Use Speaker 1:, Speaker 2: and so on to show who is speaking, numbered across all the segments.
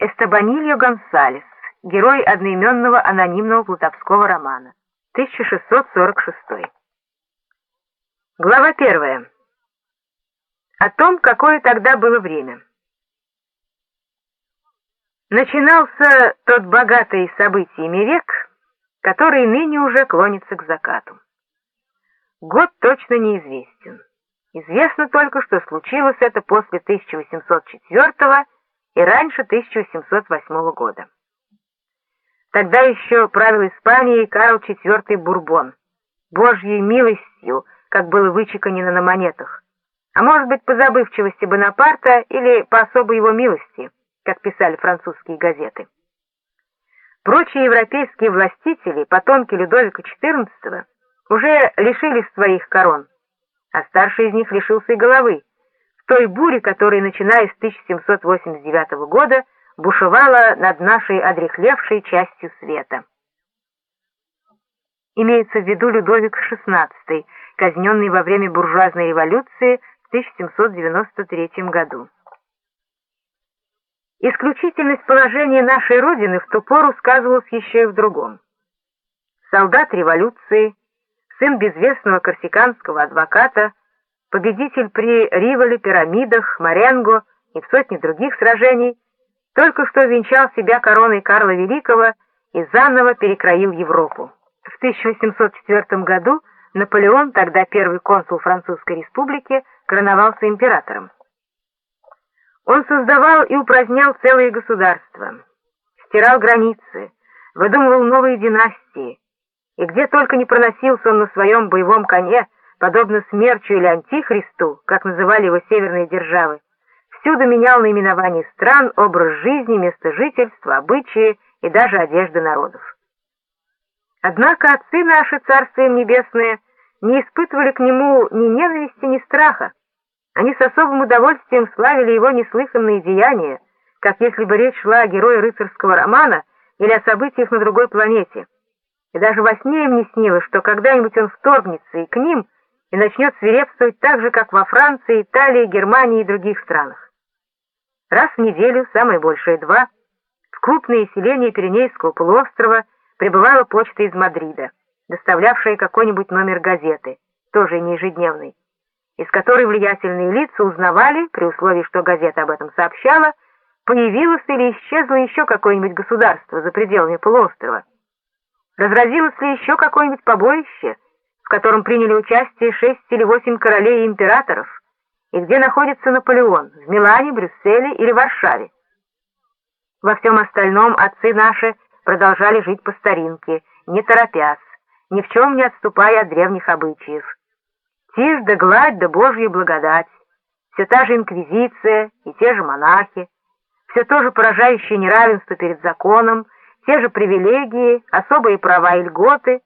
Speaker 1: Эстебанильо Гонсалес, герой одноименного анонимного плутовского романа, 1646. Глава 1. О том, какое тогда было время. Начинался тот богатый событиями век, который ныне уже клонится к закату. Год точно неизвестен. Известно только, что случилось это после 1804 и раньше 1808 года. Тогда еще правил Испанией Карл IV Бурбон, Божьей милостью, как было вычеканено на монетах, а может быть по забывчивости Бонапарта или по особой его милости, как писали французские газеты. Прочие европейские властители, потомки Людовика XIV, уже лишились своих корон, а старший из них лишился и головы, той буре, которая, начиная с 1789 года, бушевала над нашей одрехлевшей частью света. Имеется в виду Людовик XVI, казненный во время буржуазной революции в 1793 году. Исключительность положения нашей Родины в ту пору сказывалась еще и в другом. Солдат революции, сын безвестного корсиканского адвоката, победитель при Риволе, Пирамидах, Маренго и в сотне других сражений, только что венчал себя короной Карла Великого и заново перекроил Европу. В 1804 году Наполеон, тогда первый консул Французской республики, короновался императором. Он создавал и упразднял целые государства, стирал границы, выдумывал новые династии, и где только не проносился он на своем боевом коне, подобно смерчу или антихристу, как называли его северные державы, всюду менял наименование стран, образ жизни, место жительства, обычаи и даже одежды народов. Однако отцы наши, царствия им небесные, не испытывали к нему ни ненависти, ни страха. Они с особым удовольствием славили его неслыханные деяния, как если бы речь шла о герое рыцарского романа или о событиях на другой планете и даже во сне им не снилось, что когда-нибудь он вторгнется и к ним, и начнет свирепствовать так же, как во Франции, Италии, Германии и других странах. Раз в неделю, самое большее два, в крупные селения Пиренейского полуострова прибывала почта из Мадрида, доставлявшая какой-нибудь номер газеты, тоже не ежедневный, из которой влиятельные лица узнавали, при условии, что газета об этом сообщала, появилось или исчезло еще какое-нибудь государство за пределами полуострова, Разразилось ли еще какое-нибудь побоище, котором приняли участие шесть или восемь королей и императоров, и где находится Наполеон, в Милане, Брюсселе или Варшаве? Во всем остальном отцы наши продолжали жить по старинке, не торопясь, ни в чем не отступая от древних обычаев. Тишь да гладь да Божья благодать, все та же инквизиция и те же монахи, все то же поражающее неравенство перед законом, те же привилегии, особые права и льготы,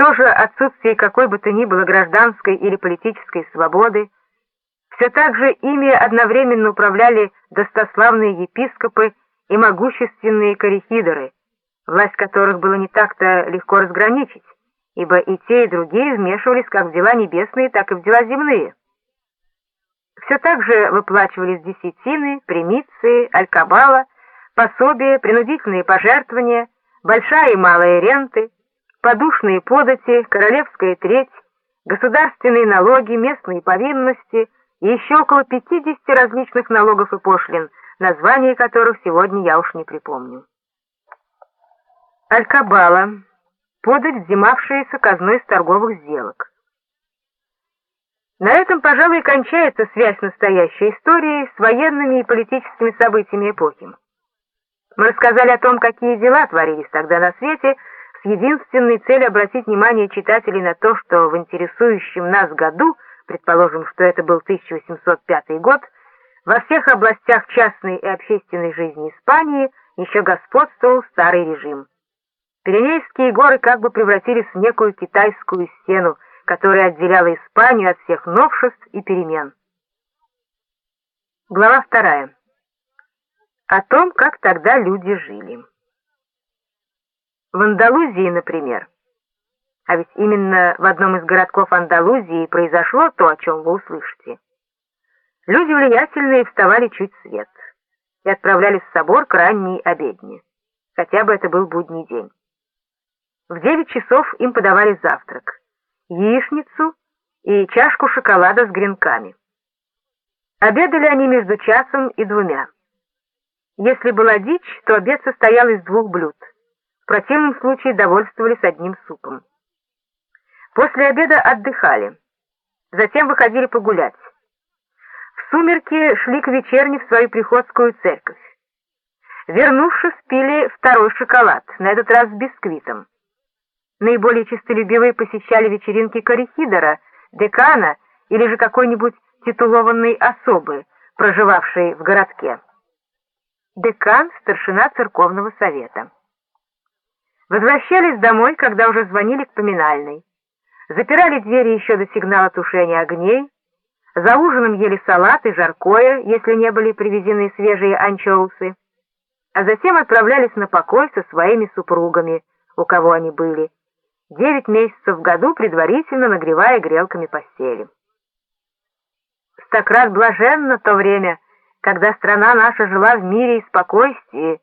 Speaker 1: тоже отсутствие какой бы то ни было гражданской или политической свободы. Все так же ими одновременно управляли достославные епископы и могущественные корихидоры, власть которых было не так-то легко разграничить, ибо и те, и другие вмешивались как в дела небесные, так и в дела земные. Все так же выплачивались десятины, примиции, алькабала, пособия, принудительные пожертвования, большая и малая ренты, подушные подати, королевская треть, государственные налоги, местные повинности и еще около 50 различных налогов и пошлин, названия которых сегодня я уж не припомню. Алькабала, подать, взимавшаяся казной с торговых сделок. На этом, пожалуй, кончается связь настоящей истории с военными и политическими событиями эпохи. Мы рассказали о том, какие дела творились тогда на свете, с единственной целью обратить внимание читателей на то, что в интересующем нас году, предположим, что это был 1805 год, во всех областях частной и общественной жизни Испании еще господствовал старый режим. Пиренейские горы как бы превратились в некую китайскую стену, которая отделяла Испанию от всех новшеств и перемен. Глава вторая о том, как тогда люди жили. В Андалузии, например, а ведь именно в одном из городков Андалузии произошло то, о чем вы услышите, люди влиятельные вставали чуть свет. и отправлялись в собор к ранней обедне. Хотя бы это был будний день. В девять часов им подавали завтрак, яичницу и чашку шоколада с гренками. Обедали они между часом и двумя. Если была дичь, то обед состоял из двух блюд. Противном случае довольствовались одним супом. После обеда отдыхали. Затем выходили погулять. В сумерки шли к вечерне в свою приходскую церковь. Вернувшись, пили второй шоколад, на этот раз с бисквитом. Наиболее честолюбивые посещали вечеринки корихидора, декана или же какой-нибудь титулованной особы, проживавшей в городке. Декан — старшина церковного совета. Возвращались домой, когда уже звонили к поминальной. Запирали двери еще до сигнала тушения огней, за ужином ели салат и жаркое, если не были привезены свежие анчоусы, а затем отправлялись на покой со своими супругами, у кого они были, девять месяцев в году предварительно нагревая грелками постели. Стократ блаженно то время, когда страна наша жила в мире и спокойствии,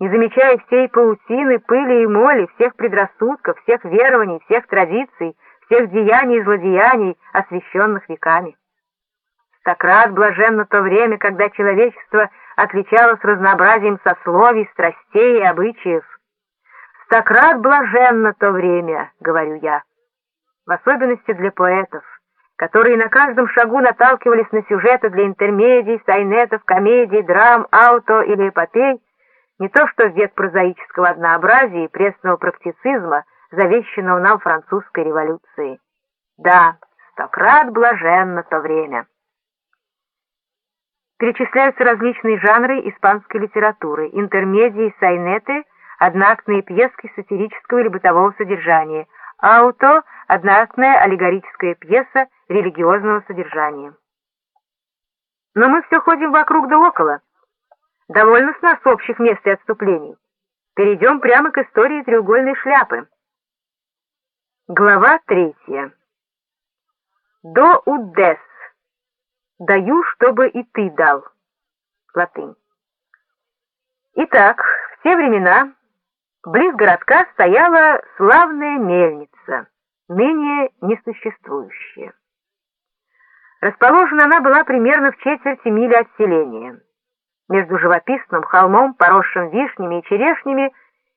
Speaker 1: не замечая всей паутины, пыли и моли, всех предрассудков, всех верований, всех традиций, всех деяний и злодеяний, освященных веками. Стократ блаженно то время, когда человечество отличалось разнообразием сословий, страстей и обычаев. Стократ блаженно то время, говорю я, в особенности для поэтов, которые на каждом шагу наталкивались на сюжеты для интермедий, сайнетов, комедий, драм, ауто или эпопей, не то что век прозаического однообразия и пресного практицизма, завещанного нам французской революцией. Да, стократ блаженно то время. Перечисляются различные жанры испанской литературы, интермедии, сайнеты, одноактные пьески сатирического или бытового содержания, ауто, одноактная аллегорическая пьеса религиозного содержания. Но мы все ходим вокруг да около. Довольно с нас общих мест и отступлений. Перейдем прямо к истории треугольной шляпы. Глава третья. До удес. Даю, чтобы и ты дал. Латынь. Итак, в те времена близ городка стояла славная мельница, ныне несуществующая. Расположена она была примерно в четверти мили от селения, между живописным холмом, поросшим вишнями и черешнями,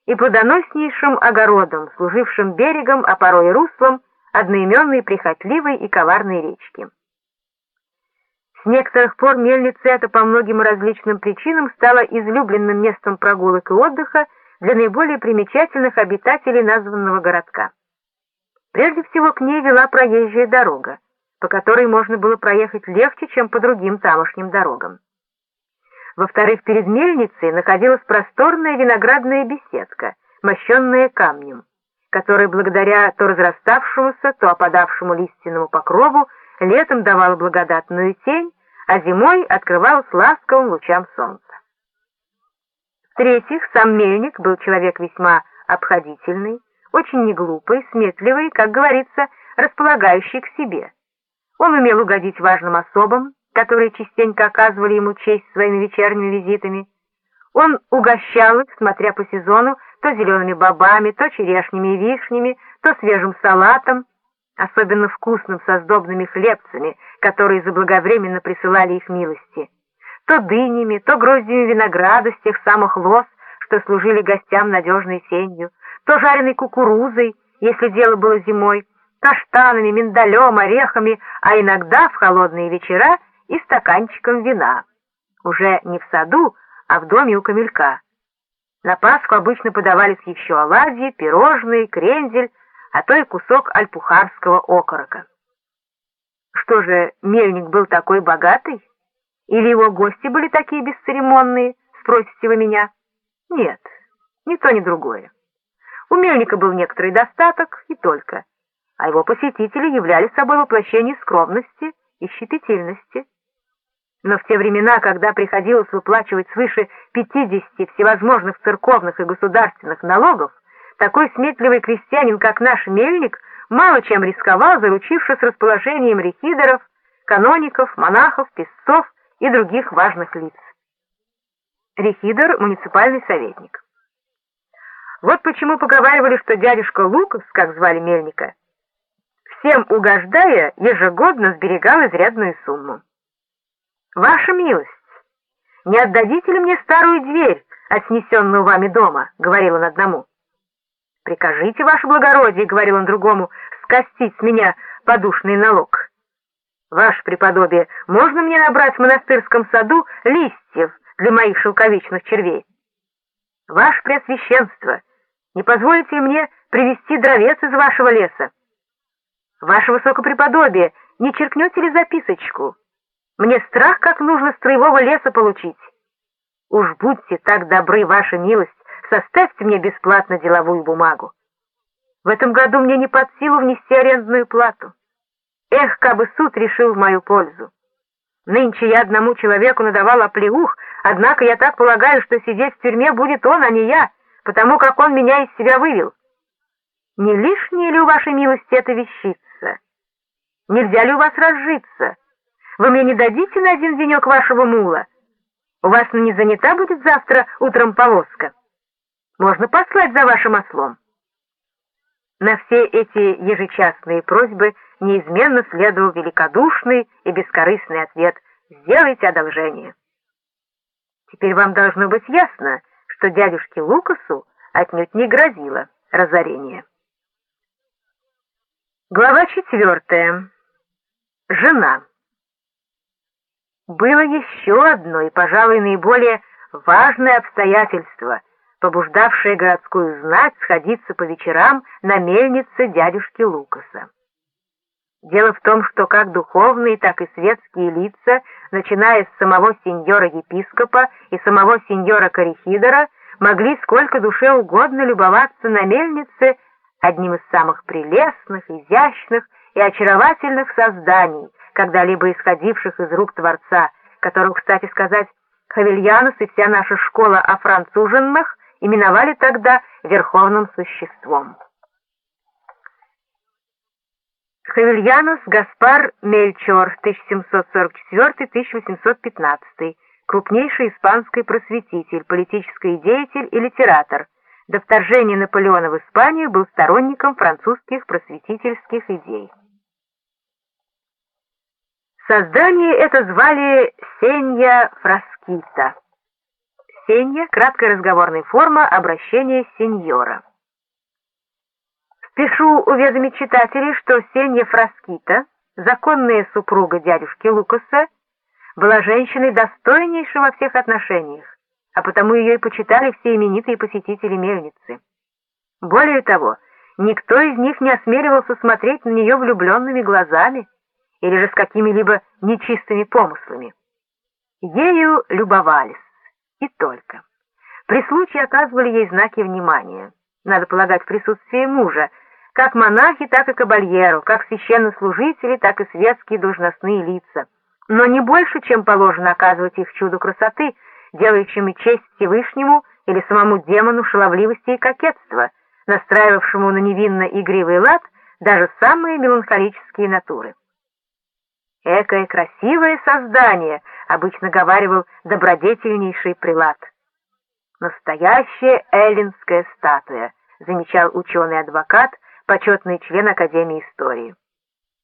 Speaker 1: и плодоноснейшим огородом, служившим берегом, а порой руслом одноименной прихотливой и коварной речки. С некоторых пор мельница эта по многим различным причинам стала излюбленным местом прогулок и отдыха для наиболее примечательных обитателей названного городка. Прежде всего к ней вела проезжая дорога, по которой можно было проехать легче, чем по другим тамошним дорогам. Во-вторых, перед мельницей находилась просторная виноградная беседка, мощенная камнем, которая благодаря то разраставшемуся, то опадавшему лиственному покрову летом давала благодатную тень, а зимой открывалась ласковым лучам солнца. В-третьих, сам мельник был человек весьма обходительный, очень неглупый, сметливый, как говорится, располагающий к себе. Он умел угодить важным особам, которые частенько оказывали ему честь своими вечерними визитами. Он угощал их, смотря по сезону, то зелеными бобами, то черешнями и вишнями, то свежим салатом, особенно вкусным со сдобными хлебцами, которые заблаговременно присылали их милости, то дынями, то гроздями винограда с тех самых лоз, что служили гостям надежной сенью, то жареной кукурузой, если дело было зимой, каштанами, миндалем, орехами, а иногда в холодные вечера и стаканчиком вина. Уже не в саду, а в доме у камелька. На Пасху обычно подавались еще оладьи, пирожные, крендель, а то и кусок альпухарского окорока. Что же, мельник был такой богатый? Или его гости были такие бесцеремонные, спросите вы меня? Нет, ни то, ни другое. У мельника был некоторый достаток и только, а его посетители являли собой воплощение скромности и щепетильности но в те времена, когда приходилось выплачивать свыше 50 всевозможных церковных и государственных налогов, такой сметливый крестьянин, как наш мельник, мало чем рисковал, заручившись расположением рехидеров, каноников, монахов, песцов и других важных лиц. Рехидор — муниципальный советник. Вот почему поговаривали, что дядюшка Лукас, как звали Мельника, всем угождая, ежегодно сберегал изрядную сумму. «Ваша милость, не отдадите ли мне старую дверь от снесенного вами дома?» — говорил он одному. «Прикажите, ваше благородие», — говорил он другому, — «скостить с меня подушный налог». «Ваше преподобие, можно мне набрать в монастырском саду листьев для моих шелковичных червей?» «Ваше Преосвященство, не позволите мне привезти дровец из вашего леса?» «Ваше Высокопреподобие, не черкнете ли записочку? Мне страх, как нужно строевого леса получить. Уж будьте так добры, ваша милость, составьте мне бесплатно деловую бумагу. В этом году мне не под силу внести арендную плату. Эх, кабы суд решил в мою пользу. Нынче я одному человеку надавал оплеух, однако я так полагаю, что сидеть в тюрьме будет он, а не я, потому как он меня из себя вывел. Не лишняя ли у вашей милости эта вещица? Нельзя ли у вас разжиться? Вы мне не дадите на один денек вашего мула? У вас не занята будет завтра утром повозка? Можно послать за вашим ослом. На все эти ежечасные просьбы неизменно следовал великодушный и бескорыстный ответ «Сделайте одолжение». Теперь вам должно быть ясно, что дядюшке Лукасу отнюдь не грозило разорение. Глава четвертая. Жена. Было еще одно и, пожалуй, наиболее важное обстоятельство, побуждавшее городскую знать сходиться по вечерам на мельнице дядюшки Лукаса. Дело в том, что как духовные, так и светские лица, начиная с самого сеньора-епископа и самого сеньора-корихидора, могли сколько душе угодно любоваться на мельнице одним из самых прелестных, изящных и очаровательных созданий, когда-либо исходивших из рук Творца, которого, кстати сказать, Хавельянус и вся наша школа о француженных именовали тогда верховным существом. Хавельянус Гаспар Мельчор, 1744-1815, крупнейший испанский просветитель, политический деятель и литератор. До вторжения Наполеона в Испанию был сторонником французских просветительских идей. Создание это звали Сенья Фраскита. Сенья — краткая разговорная форма обращения сеньора. Спешу уведомить читателей, что Сенья Фраскита, законная супруга дядюшки Лукаса, была женщиной достойнейшей во всех отношениях, а потому ее и почитали все именитые посетители мельницы. Более того, никто из них не осмеливался смотреть на нее влюбленными глазами, или же с какими-либо нечистыми помыслами. Ею любовались, и только. При случае оказывали ей знаки внимания, надо полагать, в присутствии мужа, как монахи, так и кабальеру, как священнослужители, так и светские должностные лица, но не больше, чем положено оказывать их чуду красоты, делающему честь Всевышнему или самому демону шаловливости и кокетства, настраивавшему на невинно игривый лад даже самые меланхолические натуры. «Экое красивое создание», — обычно говаривал добродетельнейший прилад. «Настоящая эллинская статуя», — замечал ученый-адвокат, почетный член Академии истории.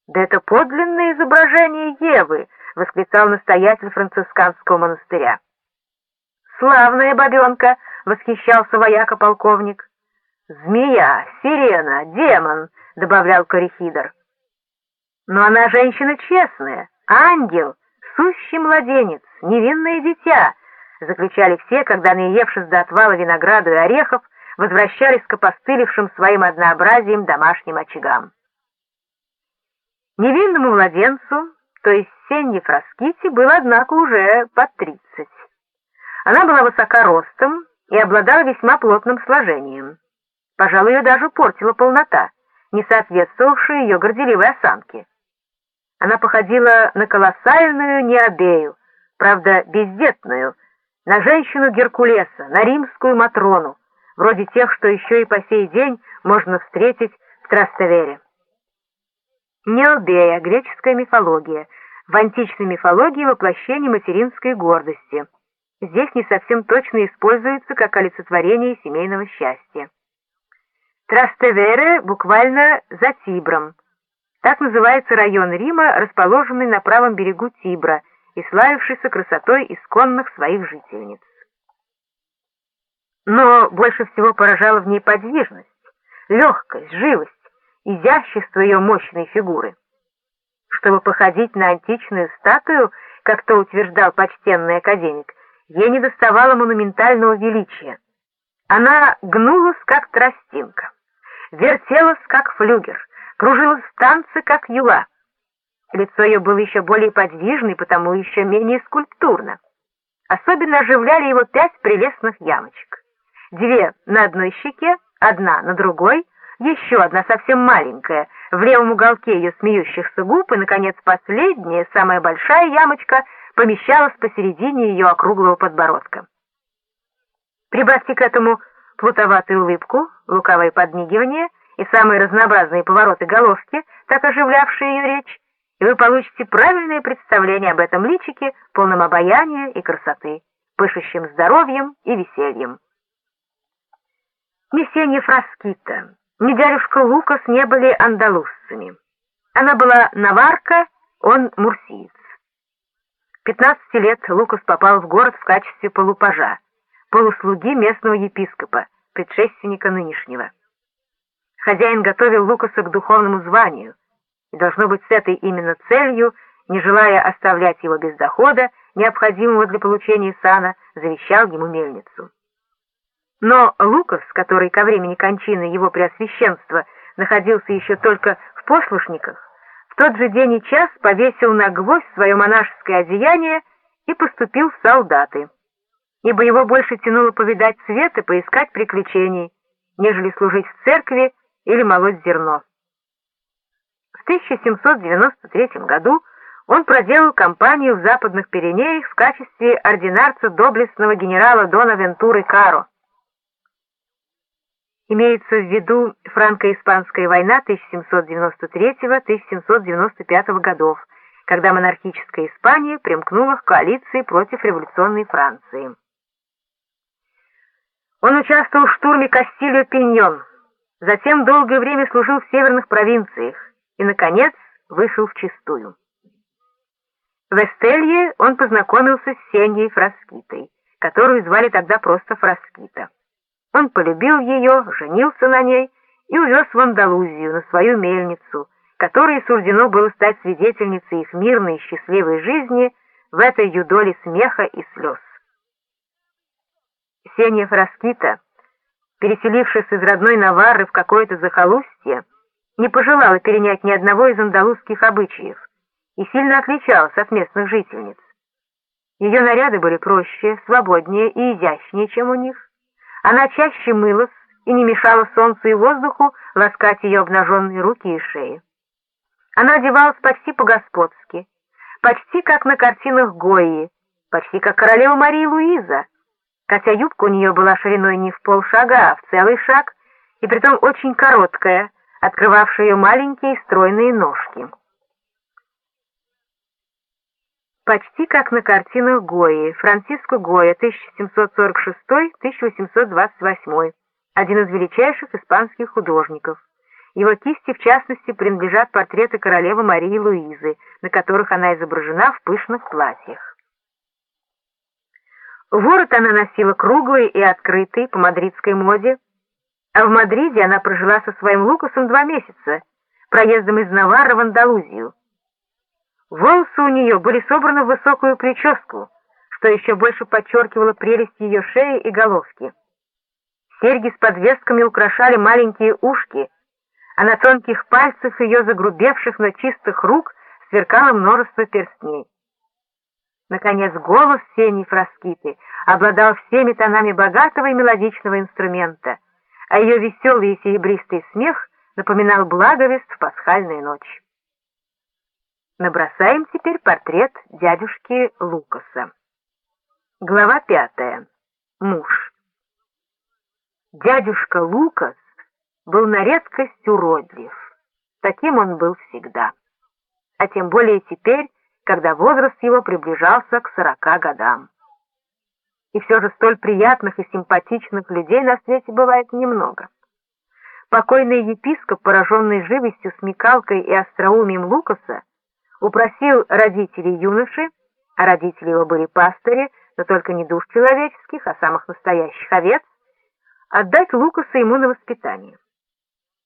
Speaker 1: «Да это подлинное изображение Евы», — восклицал настоятель францисканского монастыря. «Славная бабенка», — восхищался вояка-полковник. «Змея, сирена, демон», — добавлял корихидор. Но она женщина честная, ангел, сущий младенец, невинное дитя, заключали все, когда, наевшись до отвала винограду и орехов, возвращались к опостылевшим своим однообразием домашним очагам. Невинному младенцу, то есть Сенье Фраскити, было, однако, уже под тридцать. Она была высока ростом и обладала весьма плотным сложением. Пожалуй, ее даже портила полнота, не соответствовавшая ее горделивой осанке. Она походила на колоссальную необею, правда, бездетную, на женщину Геркулеса, на римскую Матрону, вроде тех, что еще и по сей день можно встретить в Траставере. Необея, греческая мифология, в античной мифологии воплощение материнской гордости. здесь не совсем точно используется как олицетворение семейного счастья. Трастевере буквально за Тибром. Так называется район Рима, расположенный на правом берегу Тибра и славившийся красотой исконных своих жительниц. Но больше всего поражала в ней подвижность, легкость, живость, изящество ее мощной фигуры. Чтобы походить на античную статую, как то утверждал почтенный академик, ей не доставало монументального величия. Она гнулась, как тростинка, вертелась, как флюгер, кружилась в танце, как юла. Лицо ее было еще более подвижно потому еще менее скульптурно. Особенно оживляли его пять прелестных ямочек. Две на одной щеке, одна на другой, еще одна совсем маленькая, в левом уголке ее смеющихся губ, и, наконец, последняя, самая большая ямочка, помещалась посередине ее округлого подбородка. Прибавьте к этому плутоватую улыбку, лукавое подмигивание и самые разнообразные повороты головки, так оживлявшие ее речь, и вы получите правильное представление об этом личике, полном обаяния и красоты, пышущем здоровьем и весельем. Мессия Фраскита, ни дядюшка Лукас не были андалузцами. Она была наварка, он мурсиец. 15 лет Лукас попал в город в качестве полупажа, полуслуги местного епископа, предшественника нынешнего. Хозяин готовил Лукаса к духовному званию, и должно быть с этой именно целью, не желая оставлять его без дохода, необходимого для получения сана, завещал ему мельницу. Но Лукас, который ко времени кончины его преосвященства находился еще только в послушниках, в тот же день и час повесил на гвоздь свое монашеское одеяние и поступил в солдаты, ибо его больше тянуло повидать свет и поискать приключений, нежели служить в церкви или молоть зерно. В 1793 году он проделал кампанию в Западных Пиренеях в качестве ординарца доблестного генерала Дона Вентуры Каро. Имеется в виду франко-испанская война 1793-1795 годов, когда монархическая Испания примкнула к коалиции против революционной Франции. Он участвовал в штурме Кастилью-Пиньон, затем долгое время служил в северных провинциях и, наконец, вышел в чистую. В Эстелье он познакомился с Сеньей Фраскитой, которую звали тогда просто Фраскита. Он полюбил ее, женился на ней и увез в Андалузию, на свою мельницу, которой суждено было стать свидетельницей их мирной и счастливой жизни в этой юдоле смеха и слез. Сенья Фраскита, переселившись из родной Наварры в какое-то захолустье, не пожелала перенять ни одного из андалузских обычаев и сильно отличалась от местных жительниц. Ее наряды были проще, свободнее и изящнее, чем у них. Она чаще мылась и не мешала солнцу и воздуху ласкать ее обнаженные руки и шеи. Она одевалась почти по-господски, почти как на картинах Гои, почти как королева Мария Луиза, хотя юбка у нее была шириной не в полшага, а в целый шаг, и притом очень короткая, открывавшая ее маленькие стройные ножки. Почти как на картинах Гои, Франциско Гоя, 1746-1828, один из величайших испанских художников. Его кисти, в частности, принадлежат портреты королевы Марии Луизы, на которых она изображена в пышных платьях. Ворот она носила круглый и открытый по мадридской моде, а в Мадриде она прожила со своим Лукасом два месяца, проездом из Наварра в Андалузию. Волосы у нее были собраны в высокую прическу, что еще больше подчеркивало прелесть ее шеи и головки. Серьги с подвесками украшали маленькие ушки, а на тонких пальцах ее загрубевших, но чистых рук сверкало множество перстней. Наконец, голос Сени Фраскиты обладал всеми тонами богатого и мелодичного инструмента, а ее веселый и серебристый смех напоминал благовест в пасхальную ночь. Набросаем теперь портрет дядюшки Лукаса. Глава пятая. Муж. Дядюшка Лукас был на редкость уродлив. Таким он был всегда. А тем более теперь, когда возраст его приближался к сорока годам. и все же столь приятных и симпатичных людей на свете бывает немного. Покойный епископ, пораженный живостью, смекалкой и остроумием Лукаса, упросил родителей юноши, а родители его были пастыри, но только не душ человеческих, а самых настоящих овец, отдать Лукаса ему на воспитание.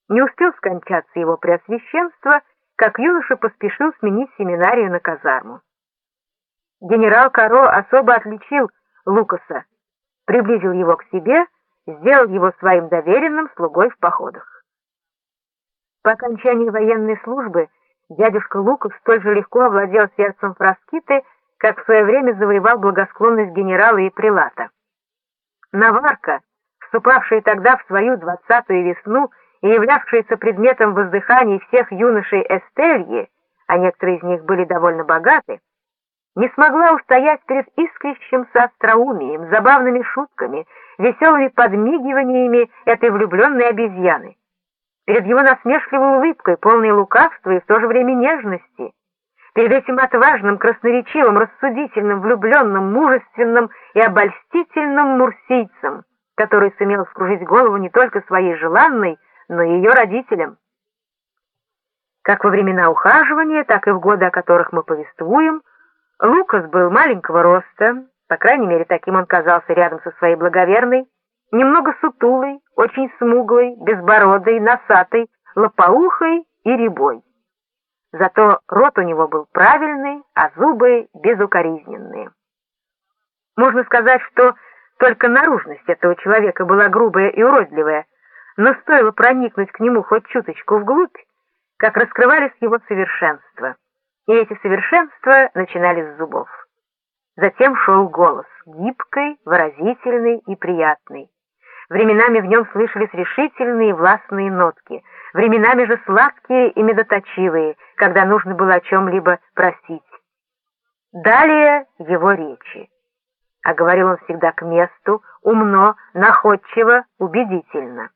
Speaker 1: Не успел скончаться его преосвященство, как юноша поспешил сменить семинарию на казарму. Генерал Каро особо отличил Лукаса, приблизил его к себе, сделал его своим доверенным слугой в походах. По окончании военной службы дядюшка Лукас столь же легко овладел сердцем Фраскиты, как в свое время завоевал благосклонность генерала и прилата. Наварка, вступавшая тогда в свою двадцатую весну и являвшаяся предметом воздыханий всех юношей Эстельи, а некоторые из них были довольно богаты, не смогла устоять перед искрящимся остроумием, забавными шутками, веселыми подмигиваниями этой влюбленной обезьяны, перед его насмешливой улыбкой, полной лукавства и в то же время нежности, перед этим отважным, красноречивым, рассудительным, влюбленным, мужественным и обольстительным мурсийцем, который сумел вскружить голову не только своей желанной, но ее родителям. Как во времена ухаживания, так и в годы, о которых мы повествуем, Лукас был маленького роста, по крайней мере, таким он казался рядом со своей благоверной, немного сутулый, очень смуглый, безбородый, носатый, лопоухой и рябой. Зато рот у него был правильный, а зубы безукоризненные. Можно сказать, что только наружность этого человека была грубая и уродливая, но стоило проникнуть к нему хоть чуточку вглубь, как раскрывались его совершенства и эти совершенства начинались с зубов. Затем шел голос, гибкий, выразительный и приятный. Временами в нем слышались решительные властные нотки, временами же сладкие и медоточивые, когда нужно было о чем-либо просить. Далее его речи. А говорил он всегда к месту, умно, находчиво, убедительно.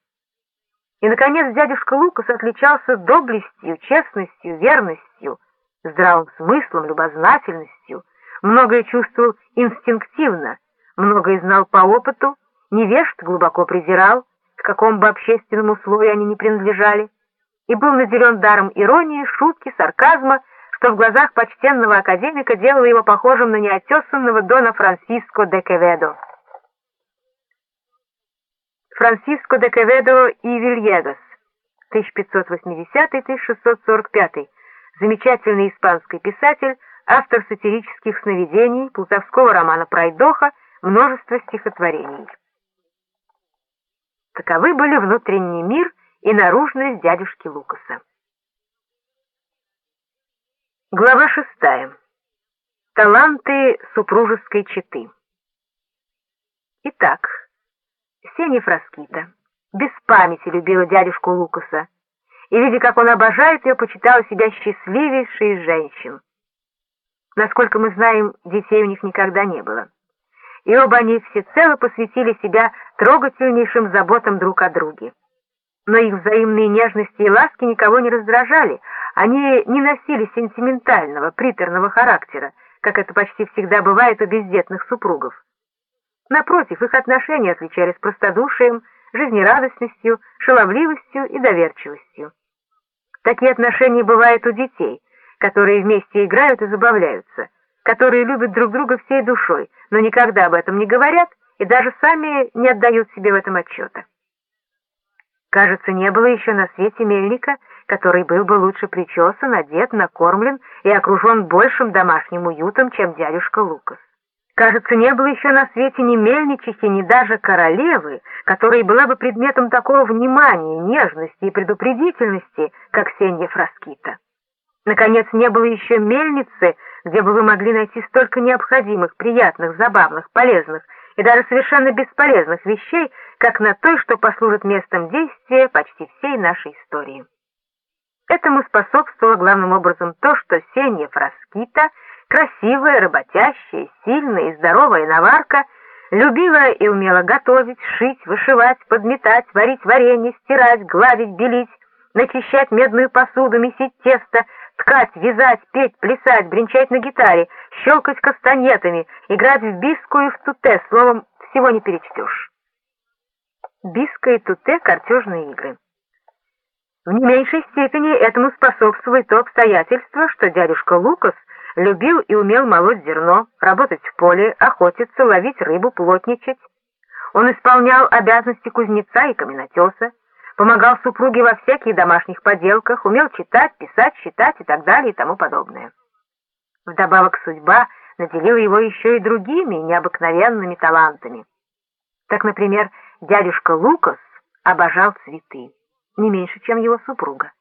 Speaker 1: И, наконец, дядюшка Лукас отличался доблестью, честностью, верностью, здравым смыслом, любознательностью, многое чувствовал инстинктивно, многое знал по опыту, невежд глубоко презирал, к какому бы общественному слою они ни принадлежали, и был наделен даром иронии, шутки, сарказма, что в глазах почтенного академика делало его похожим на неотесанного Дона Франсиско де Кеведо. Франсиско де Кеведо и Вильегас, 1580-1645 замечательный испанский писатель, автор сатирических сновидений, плутовского романа «Пройдоха», множество стихотворений. Таковы были внутренний мир и наружность дядюшки Лукаса. Глава шестая. Таланты супружеской четы. Итак, Сеня Фраскита без памяти любила дядюшку Лукаса, и, видя, как он обожает ее, почитала себя счастливейшей из женщин. Насколько мы знаем, детей у них никогда не было. И оба они всецело посвятили себя трогательнейшим заботам друг о друге. Но их взаимные нежности и ласки никого не раздражали, они не носили сентиментального, приторного характера, как это почти всегда бывает у бездетных супругов. Напротив, их отношения отличались простодушием, жизнерадостностью, шаловливостью и доверчивостью. Такие отношения бывают у детей, которые вместе играют и забавляются, которые любят друг друга всей душой, но никогда об этом не говорят и даже сами не отдают себе в этом отчета. Кажется, не было еще на свете мельника, который был бы лучше причесан, одет, накормлен и окружен большим домашним уютом, чем дядюшка Лукас. Кажется, не было еще на свете ни мельничихи, ни даже королевы, которая была бы предметом такого внимания, нежности и предупредительности, как Сенья Фраскита. Наконец, не было еще мельницы, где бы вы могли найти столько необходимых, приятных, забавных, полезных и даже совершенно бесполезных вещей, как на той, что послужит местом действия почти всей нашей истории. Этому способствовало главным образом то, что Сенья Фраскита — Красивая, работящая, сильная и здоровая наварка любила и умела готовить, шить, вышивать, подметать, варить варенье, стирать, гладить, белить, начищать медную посуду, месить тесто, ткать, вязать, петь, плясать, бренчать на гитаре, щелкать кастаньетами, играть в биску и в туте, словом, всего не перечтешь. Биска и туте — картежные игры. В не меньшей степени этому способствует то обстоятельство, что дядюшка Лукас любил и умел молоть зерно, работать в поле, охотиться, ловить рыбу, плотничать. Он исполнял обязанности кузнеца и каменотеса, помогал супруге во всяких домашних поделках, умел читать, писать, считать и так далее и тому подобное. Вдобавок судьба наделила его еще и другими необыкновенными талантами. Так, например, дядюшка Лукас обожал цветы, не меньше, чем его супруга.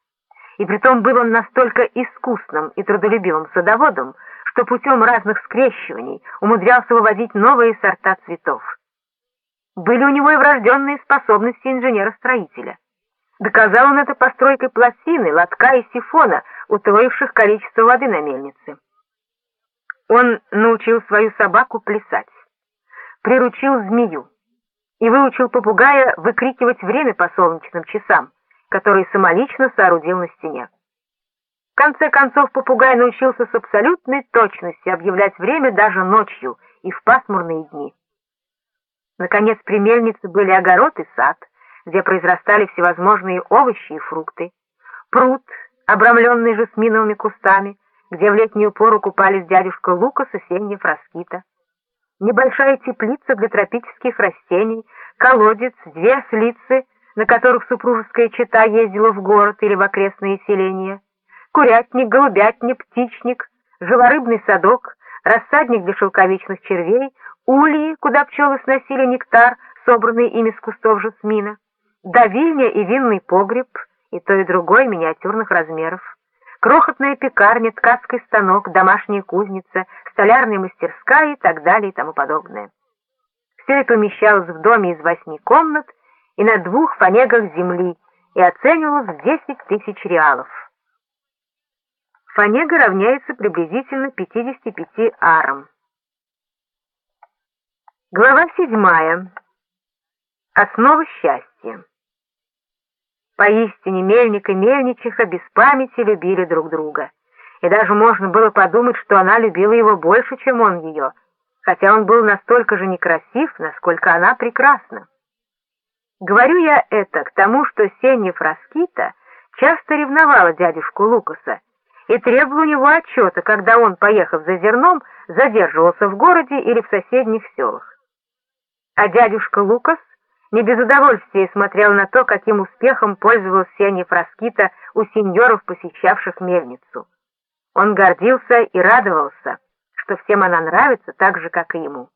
Speaker 1: И притом был он настолько искусным и трудолюбивым садоводом, что путем разных скрещиваний умудрялся выводить новые сорта цветов. Были у него и врожденные способности инженера-строителя. Доказал он это постройкой пластины, лотка и сифона, утроивших количество воды на мельнице. Он научил свою собаку плясать, приручил змею и выучил попугая выкрикивать время по солнечным часам, которые самолично соорудил на стене. В конце концов попугай научился с абсолютной точностью объявлять время даже ночью и в пасмурные дни. Наконец, при мельнице были огород и сад, где произрастали всевозможные овощи и фрукты, пруд, обрамленный жасминовыми кустами, где в летнюю пору купались дядюшка Лукас и Сенья Фраскита, небольшая теплица для тропических растений, колодец, две ослицы, на которых супружеская чета ездила в город или в окрестные селения, курятник, голубятник, птичник, живорыбный садок, рассадник для шелковичных червей, ульи, куда пчелы сносили нектар, собранный ими с кустов жасмина, давильня и винный погреб, и то и другое миниатюрных размеров, крохотная пекарня, ткацкий станок, домашняя кузница, столярная мастерская и так далее и тому подобное. Все это умещалось в доме из восьми комнат и на двух фанегах земли и оценивалось в 10 тысяч реалов. Фанега равняется приблизительно 55 арам. Глава седьмая. Основа счастья. Поистине мельник и мельничиха без памяти любили друг друга. И даже можно было подумать, что она любила его больше, чем он ее, хотя он был настолько же некрасив, насколько она прекрасна. Говорю я это к тому, что Сенни Фраскита часто ревновала дядюшку Лукаса и требовала у него отчета, когда он, поехав за зерном, задерживался в городе или в соседних селах. А дядюшка Лукас не без удовольствия смотрел на то, каким успехом пользовался Сенни Фраскита у сеньоров, посещавших мельницу. Он гордился и радовался, что всем она нравится так же, как и ему.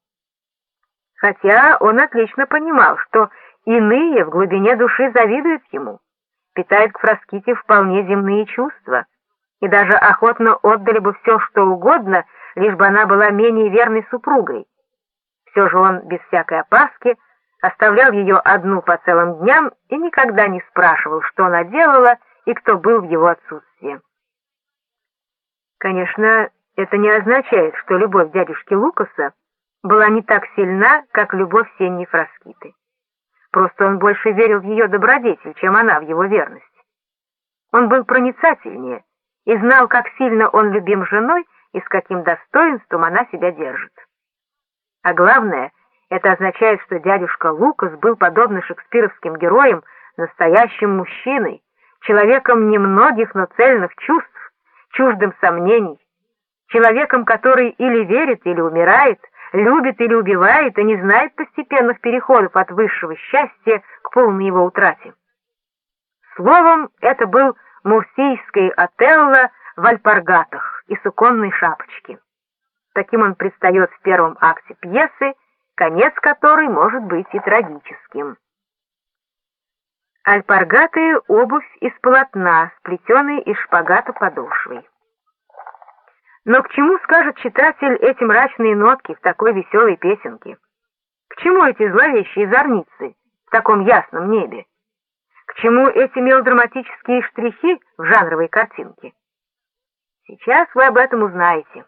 Speaker 1: Хотя он отлично понимал, что иные в глубине души завидуют ему, питают к Фраските вполне земные чувства и даже охотно отдали бы все, что угодно, лишь бы она была менее верной супругой. Все же он без всякой опаски оставлял ее одну по целым дням и никогда не спрашивал, что она делала и кто был в его отсутствии. Конечно, это не означает, что любовь дядюшки Лукаса была не так сильна, как любовь Сенни Фраскиты. Просто он больше верил в ее добродетель, чем она в его верность. Он был проницательнее и знал, как сильно он любим женой и с каким достоинством она себя держит. А главное, это означает, что дядюшка Лукас был, подобно шекспировским героям, настоящим мужчиной, человеком немногих, но цельных чувств, чуждым сомнений, человеком, который или верит, или умирает, любит или убивает и не знает постепенных переходов от высшего счастья к полной его утрате. Словом, это был мурсийский Отелло в альпаргатах и суконной шапочке. Таким он предстает в первом акте пьесы, конец которой может быть и трагическим. Альпаргаты — обувь из полотна, сплетенной из шпагата подошвой. Но к чему скажет читатель эти мрачные нотки в такой веселой песенке? К чему эти зловещие зорницы в таком ясном небе? К чему эти мелодраматические штрихи в жанровой картинке? Сейчас вы об этом узнаете.